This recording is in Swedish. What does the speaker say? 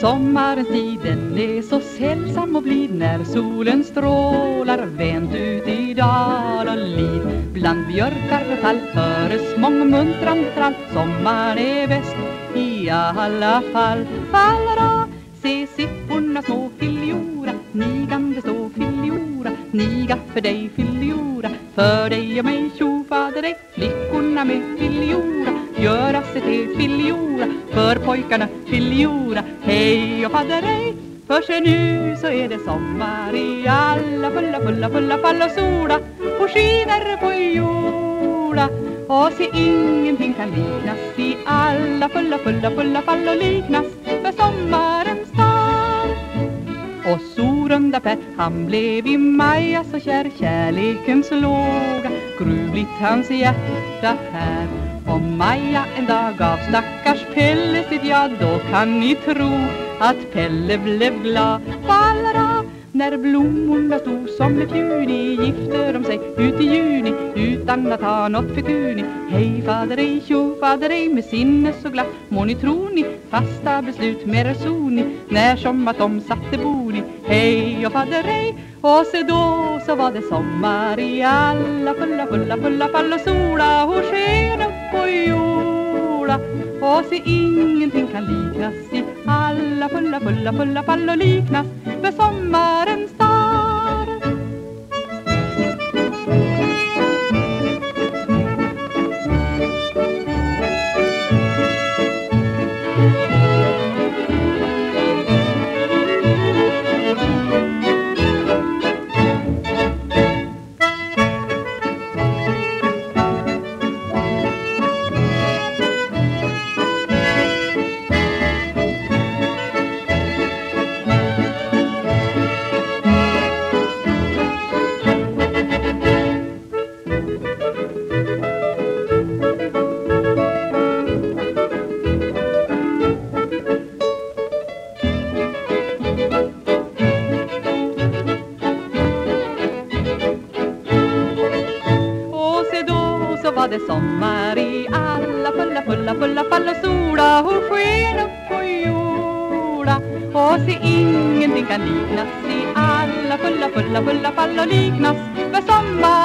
Sommartiden sommarens tid den är så sällsam och blid När solen strålar vänt ut i dal och lid. Bland björkar och tall höres mångmuntrande trall. Sommaren är bäst i alla fall. Fallra, se sipporna små filiora Nigande stå filiora Niga för dig filiora För dig och mig tjofader dig Flickorna med filiora Göra sig till filjora För pojkarna filiora Hej och faderej för sig nu så är det sommar i alla fulla, fulla, fulla fall och sola. Och skiner på jorda och se ingenting kan liknas i alla fulla, fulla, fulla fall och liknas med sommarens dag. Och Sorunda Per, han blev i Maja så alltså kär Kärlekens låga, gruvligt hans hjärta här om Maja en dag gav stackars Pelle sitt ja Då kan ni tro att Pelle blev glad Fallra när blommorna stod som ett juni Gifte de sig ut i juni utan att ha något för kuni Hej faderej, tjo faderej! med sinne så glatt Må ni tro ni fasta beslut med resoni När som att de satte boni Hej och faderej! och se då så var det sommar i alla fulla, fulla, fulla fall och sola och och se ingenting kan liknas i alla fulla, fulla, fulla fall och liknas med sommarens dag. Var det sommar i alla fulla, fulla, fulla fall och sola. Och sken upp på jorda och se ingenting kan liknas i alla fulla, fulla, fulla fall och liknas med sommar.